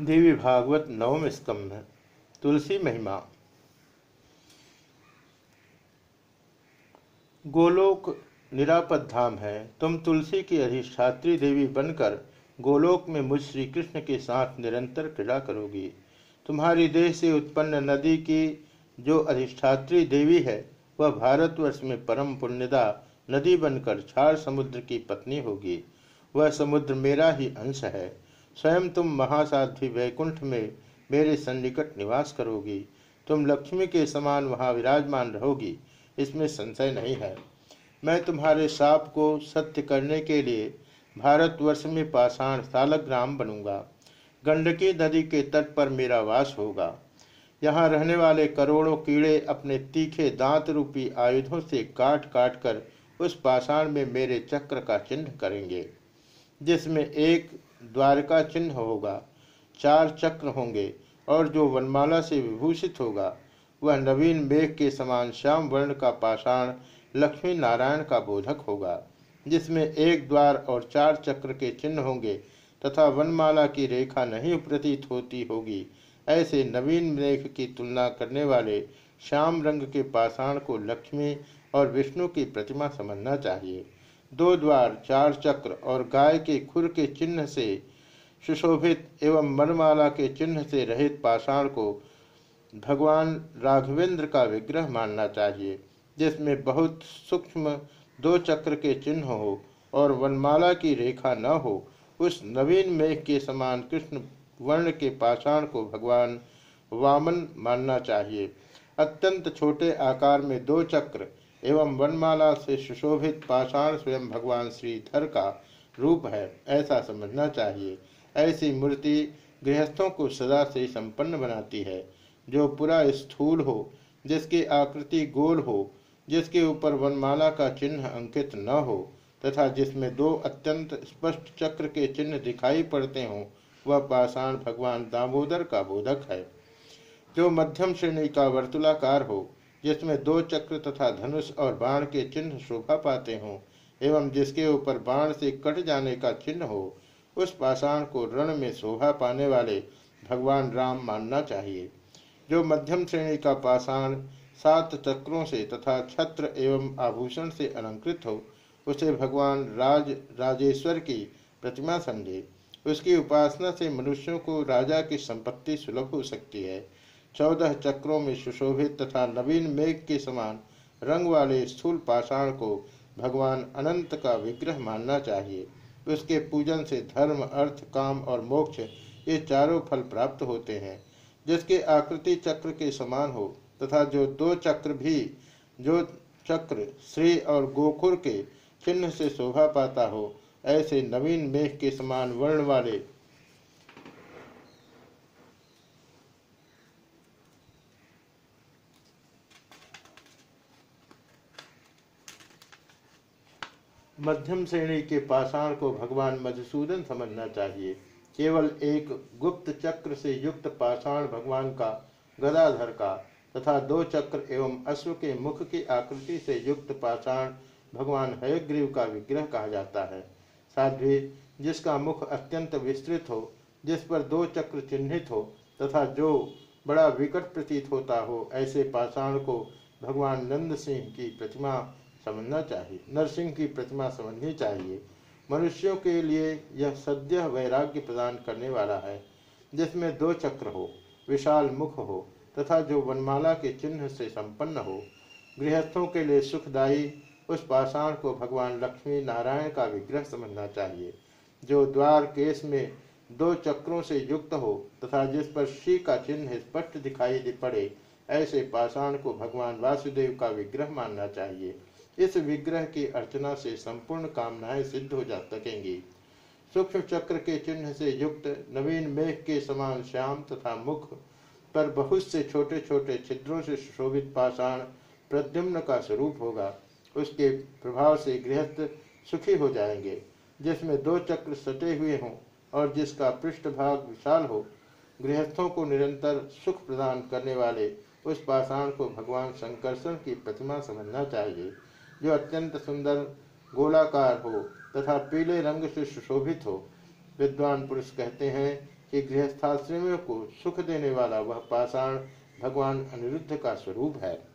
देवी भागवत नवम स्कंध तुलसी महिमा। गोलोक निरापद धाम है। तुम तुलसी की अधिष्ठात्री देवी बनकर गोलोक में मुझ श्री कृष्ण के साथ निरंतर क्रीड़ा करोगी। तुम्हारी देह से उत्पन्न नदी की जो अधिष्ठात्री देवी है, वह भारतवर्ष में परम पुण्यदा नदी बनकर छार समुद्र की पत्नी होगी। वह समुद्र मेरा ही अंश है। स्वयं तुम महासाध्वी वैकुंठ में मेरे सन्निकट निवास करोगी। तुम लक्ष्मी के समान वहाँ विराजमान रहोगी। इसमें संशय नहीं है। मैं तुम्हारे साप को सत्य करने के लिए भारतवर्ष में पाषाण सालग्राम बनूँगा। गंडकी नदी के तट पर मेरा वास होगा। यहाँ रहने वाले करोड़ों कीड़े अपने तीखे दांत रूपी आयुधों से काट काट कर उस पाषाण में मेरे चक्र का चिन्ह करेंगे, जिसमें एक द्वारका चिन्ह होगा, चार चक्र होंगे, और जो वनमाला से विभूषित होगा, वह नवीन मेघ के समान श्याम वर्ण का पाषाण, लक्ष्मी नारायण का बोधक होगा, जिसमें एक द्वार और चार चक्र के चिन्ह होंगे, तथा वनमाला की रेखा नहीं प्रतीत होती होगी, ऐसे नवीन मेघ की तुलना करने वाले श्याम रंग के पाषाण को लक्ष्मी और विष्णु की प्रतिमा समझना चाहिए। दो द्वार, चार चक्र और गाय के खुर के चिन्ह से सुशोभित एवं मनमाला के चिन्ह से रहित पाषाण को भगवान राघवेंद्र का विग्रह मानना चाहिए, जिसमें बहुत सूक्ष्म दो चक्र के चिन्ह हो और वनमाला की रेखा न हो, उस नवीन मेघ के समान कृष्ण वर्ण के पाषाण को भगवान वामन मानना चाहिए। अत्यंत छोटे आकार में दो चक्र एवं वनमाला से सुशोभित पाषाण स्वयं भगवान श्रीधर का रूप है, ऐसा समझना चाहिए। ऐसी मूर्ति गृहस्थों को सदा से संपन्न बनाती है, जो पूरा स्थूल हो, जिसकी आकृति गोल हो, जिसके ऊपर वनमाला का चिन्ह अंकित न हो, तथा जिसमें दो अत्यंत स्पष्ट चक्र के चिन्ह दिखाई पड़ते हों, वह पाषाण भगवान दामोदर का बोधक है। जो मध्यम श्रेणी का वर्तुलाकार हो जिसमें दो चक्र तथा धनुष और बाण के चिन्ह शोभा पाते हों, एवं जिसके ऊपर बाण से कट जाने का चिन्ह हो, उस पाषाण को रण में शोभा पाने वाले भगवान राम मानना चाहिए। जो मध्यम श्रेणी का पाषाण सात चक्रों से तथा छत्र एवं आभूषण से अलंकृत हो, उसे भगवान राज, राजेश्वर की प्रतिमा समझे। उसकी उपासना से मनुष्यों को राजा की संपत्ति सुलभ हो सकती है। चौदह चक्रों में सुशोभित तथा नवीन मेघ के समान रंग वाले स्थूल पाषाण को भगवान अनंत का विग्रह मानना चाहिए। उसके पूजन से धर्म, अर्थ, काम और मोक्ष ये चारों फल प्राप्त होते हैं। जिसके आकृति चक्र के समान हो तथा जो दो चक्र भी, जो चक्र श्री और गोखुर के चिन्ह से शोभा पाता हो, ऐसे नवीन मेघ के समान वर्ण वाले मध्यम श्रेणी के पाषाण को भगवान मधुसूदन समझना चाहिए। केवल एक गुप्त चक्र से युक्त पाषाण भगवान का, गदाधर का, तथा दो चक्र एवं अश्व के मुख की आकृति से युक्त पाषाण भगवान हयग्रीव का विग्रह कहा जाता है। साध्वी, जिसका मुख अत्यंत विस्तृत हो, जिस पर दो चक्र चिन्हित हो, तथा जो बड़ा विकट प्रतीत होता हो, ऐसे पाषाण को भगवान नंद सिंह की प्रतिमा समझना चाहिए। नरसिंह की प्रतिमा समझनी चाहिए। मनुष्यों के लिए यह सद्य वैराग्य प्रदान करने वाला है, जिसमें दो चक्र हो, विशाल मुख हो, तथा जो वनमाला के चिन्ह से संपन्न हो। गृहस्थों के लिए सुखदायी, उस पाषाण को भगवान लक्ष्मी नारायण का विग्रह समझना चाहिए, जो द्वार केस में दो चक्रों से युक्त हो, तथा जिस पर श्री का चिन्ह स्पष्ट दिखाई दे पड़े, ऐसे पाषाण को भगवान वासुदेव का विग्रह मानना चाहिए। इस विग्रह की अर्चना से संपूर्ण कामनाएँ सिद्ध हो जा सकेंगी। सूक्ष्म चक्र के चिन्ह से युक्त, नवीन मेघ के समान श्याम तथा मुख पर बहुत से छोटे छोटे छिद्रों से शोभित पाषाण प्रद्युम्न का स्वरूप होगा। उसके प्रभाव से गृहस्थ सुखी हो जाएँगे, जिसमें दो चक्र सटे हुए हों और जिसका पृष्ठभाग विशाल हो। गृहस्थों को निरंतर सुख प्रदान करने वाले उस पाषाण को भगवान शंकरसन की प्रतिमा समझना चाहिए। जो अत्यंत सुंदर गोलाकार हो तथा पीले रंग से सुशोभित हो, विद्वान पुरुष कहते हैं कि गृहस्थाश्रमियों को सुख देने वाला वह पाषाण भगवान अनिरुद्ध का स्वरूप है।